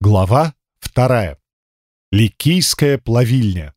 Глава вторая. Ликийская плавильня.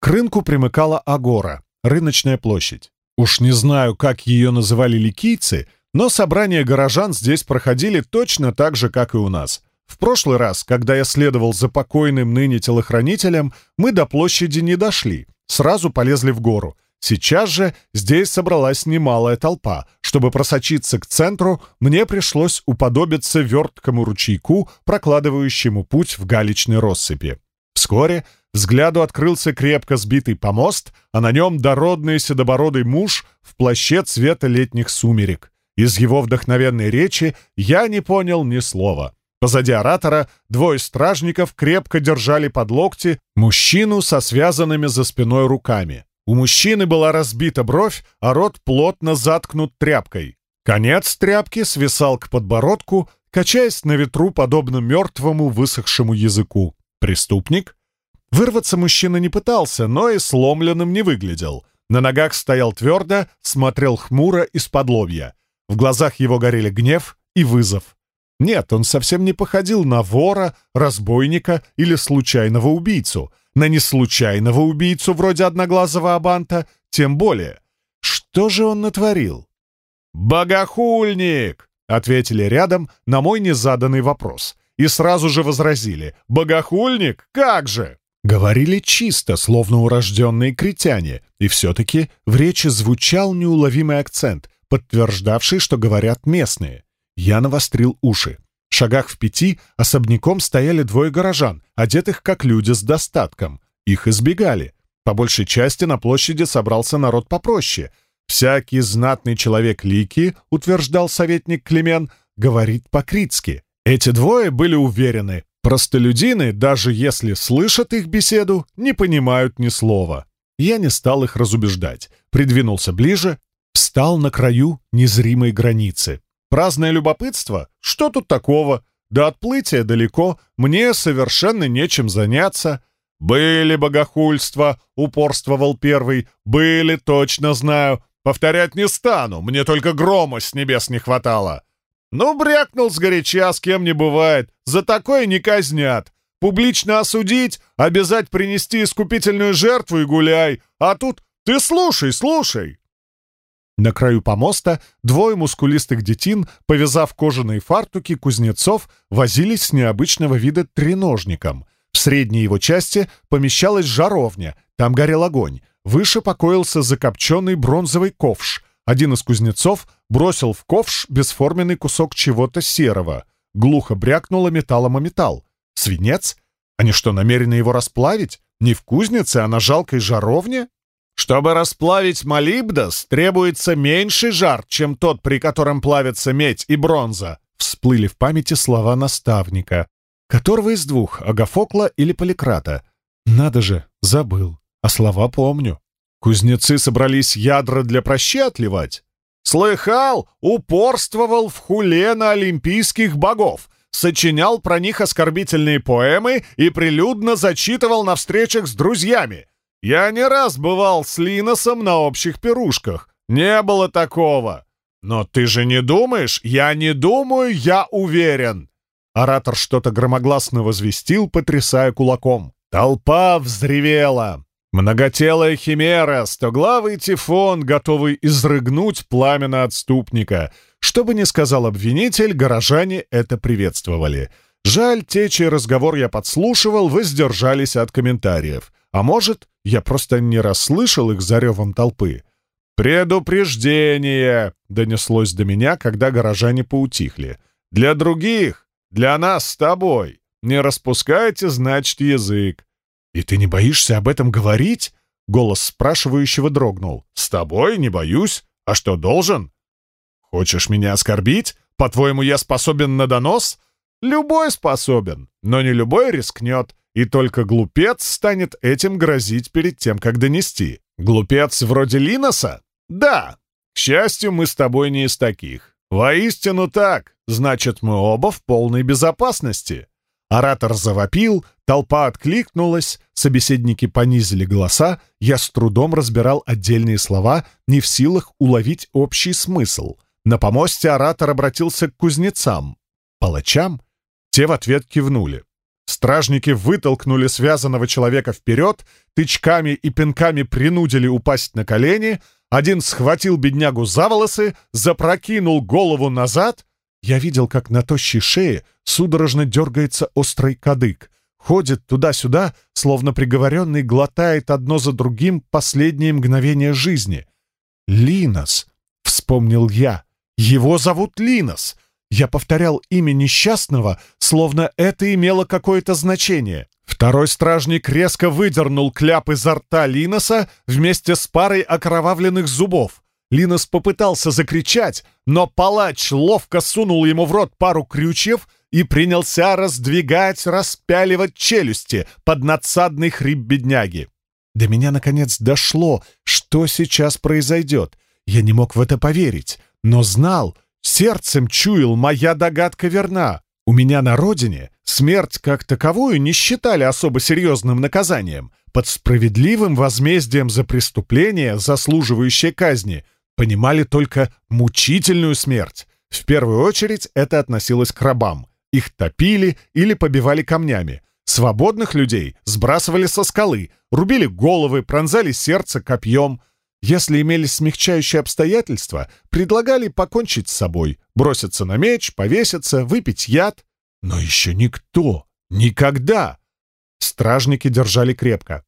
К рынку примыкала Агора, рыночная площадь. Уж не знаю, как ее называли ликийцы, но собрания горожан здесь проходили точно так же, как и у нас. В прошлый раз, когда я следовал за покойным ныне телохранителем, мы до площади не дошли, сразу полезли в гору — Сейчас же здесь собралась немалая толпа. Чтобы просочиться к центру, мне пришлось уподобиться верткому ручейку, прокладывающему путь в галечной россыпи. Вскоре взгляду открылся крепко сбитый помост, а на нем дородный седобородый муж в плаще цвета летних сумерек. Из его вдохновенной речи я не понял ни слова. Позади оратора двое стражников крепко держали под локти мужчину со связанными за спиной руками. У мужчины была разбита бровь, а рот плотно заткнут тряпкой. Конец тряпки свисал к подбородку, качаясь на ветру, подобно мертвому высохшему языку. Преступник? Вырваться мужчина не пытался, но и сломленным не выглядел. На ногах стоял твердо, смотрел хмуро из-под лобья. В глазах его горели гнев и вызов. Нет, он совсем не походил на вора, разбойника или случайного убийцу — на неслучайного убийцу вроде одноглазого Абанта, тем более. Что же он натворил? «Богохульник!» — ответили рядом на мой незаданный вопрос. И сразу же возразили. «Богохульник? Как же!» Говорили чисто, словно урожденные критяне, и все-таки в речи звучал неуловимый акцент, подтверждавший, что говорят местные. Я навострил уши шагах в пяти особняком стояли двое горожан, одетых как люди с достатком. Их избегали. По большей части на площади собрался народ попроще. «Всякий знатный человек Лики», — утверждал советник Клемен, — говорит по-критски. Эти двое были уверены, простолюдины, даже если слышат их беседу, не понимают ни слова. Я не стал их разубеждать, придвинулся ближе, встал на краю незримой границы. Праздное любопытство? Что тут такого? До отплытия далеко, мне совершенно нечем заняться. Были богохульства, упорствовал первый. Были, точно знаю. Повторять не стану, мне только грома с небес не хватало. Ну, брякнул сгоряча, с кем не бывает. За такое не казнят. Публично осудить, обязать принести искупительную жертву и гуляй. А тут ты слушай, слушай. На краю помоста двое мускулистых детин, повязав кожаные фартуки кузнецов, возились с необычного вида треножником. В средней его части помещалась жаровня, там горел огонь. Выше покоился закопченный бронзовый ковш. Один из кузнецов бросил в ковш бесформенный кусок чего-то серого. Глухо брякнуло металлом о металл. Свинец? Они что, намерены его расплавить? Не в кузнице, а на жалкой жаровне? Чтобы расплавить молибдос, требуется меньший жар, чем тот, при котором плавятся медь и бронза. Всплыли в памяти слова наставника. Которого из двух, Агафокла или Поликрата? Надо же, забыл. А слова помню. Кузнецы собрались ядра для прощи отливать. Слыхал, упорствовал в хуле на олимпийских богов, сочинял про них оскорбительные поэмы и прилюдно зачитывал на встречах с друзьями. Я не раз бывал с Линосом на общих пирушках. Не было такого. Но ты же не думаешь? Я не думаю, я уверен. Оратор что-то громогласно возвестил, потрясая кулаком. Толпа взревела. Многотелая химера, стоглавый тифон, готовый изрыгнуть пламя на отступника. Что бы ни сказал обвинитель, горожане это приветствовали. Жаль, те, чей разговор я подслушивал, воздержались от комментариев. А может, я просто не расслышал их за ревом толпы. «Предупреждение!» — донеслось до меня, когда горожане поутихли. «Для других, для нас с тобой. Не распускайте, значит, язык». «И ты не боишься об этом говорить?» — голос спрашивающего дрогнул. «С тобой не боюсь. А что, должен?» «Хочешь меня оскорбить? По-твоему, я способен на донос?» «Любой способен, но не любой рискнет. И только глупец станет этим грозить перед тем, как донести. Глупец вроде Линоса? Да. К счастью, мы с тобой не из таких. Воистину так. Значит, мы оба в полной безопасности. Оратор завопил, толпа откликнулась, собеседники понизили голоса, я с трудом разбирал отдельные слова, не в силах уловить общий смысл. На помосте оратор обратился к кузнецам. Палачам? Те в ответ кивнули. Стражники вытолкнули связанного человека вперед, тычками и пинками принудили упасть на колени, один схватил беднягу за волосы, запрокинул голову назад. Я видел, как на тощей шее судорожно дергается острый кадык, ходит туда-сюда, словно приговоренный глотает одно за другим последние мгновения жизни. «Линос!» — вспомнил я. «Его зовут Линос!» Я повторял имя несчастного, словно это имело какое-то значение. Второй стражник резко выдернул кляп изо рта Линоса вместе с парой окровавленных зубов. Линос попытался закричать, но палач ловко сунул ему в рот пару крючьев и принялся раздвигать, распяливать челюсти под надсадный хрип бедняги. До меня, наконец, дошло, что сейчас произойдет. Я не мог в это поверить, но знал, сердцем чуял, моя догадка верна. У меня на родине смерть как таковую не считали особо серьезным наказанием. Под справедливым возмездием за преступление, заслуживающее казни, понимали только мучительную смерть. В первую очередь это относилось к рабам. Их топили или побивали камнями. Свободных людей сбрасывали со скалы, рубили головы, пронзали сердце копьем. Если имелись смягчающие обстоятельства, предлагали покончить с собой, броситься на меч, повеситься, выпить яд. Но еще никто, никогда. Стражники держали крепко.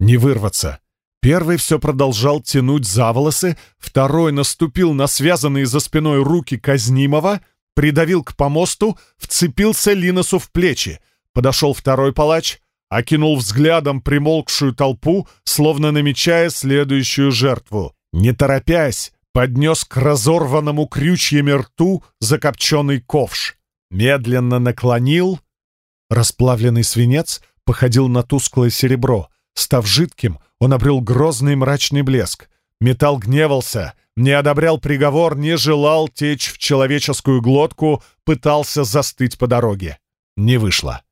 Не вырваться. Первый все продолжал тянуть за волосы, второй наступил на связанные за спиной руки казнимого, придавил к помосту, вцепился Линосу в плечи. Подошел второй палач, окинул взглядом примолкшую толпу, словно намечая следующую жертву. Не торопясь, поднес к разорванному крючьями рту закопченный ковш. Медленно наклонил. Расплавленный свинец походил на тусклое серебро. Став жидким, он обрел грозный мрачный блеск. Металл гневался, не одобрял приговор, не желал течь в человеческую глотку, пытался застыть по дороге. Не вышло.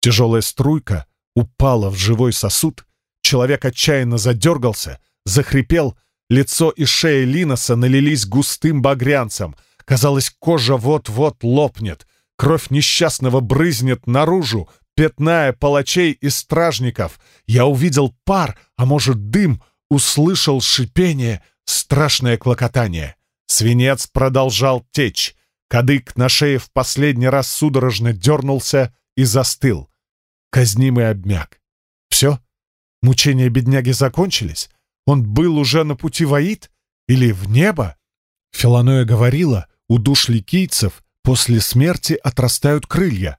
Тяжелая струйка упала в живой сосуд, человек отчаянно задергался, захрипел, лицо и шея Линоса налились густым багрянцем. Казалось, кожа вот-вот лопнет, кровь несчастного брызнет наружу, пятная палачей и стражников. Я увидел пар, а может дым, услышал шипение — Страшное клокотание. Свинец продолжал течь. Кадык на шее в последний раз судорожно дернулся и застыл. Казнимый обмяк. Все? Мучения бедняги закончились? Он был уже на пути в Аид? Или в небо? Филаноя говорила, у душ ликийцев после смерти отрастают крылья.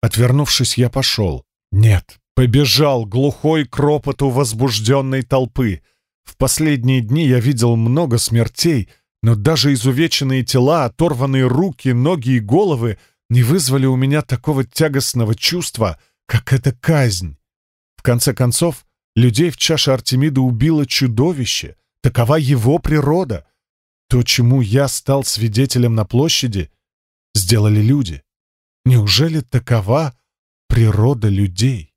Отвернувшись, я пошел. Нет, побежал глухой кропоту возбужденной толпы. В последние дни я видел много смертей, но даже изувеченные тела, оторванные руки, ноги и головы не вызвали у меня такого тягостного чувства, как эта казнь. В конце концов, людей в чаше Артемида убило чудовище. Такова его природа. То, чему я стал свидетелем на площади, сделали люди. Неужели такова природа людей?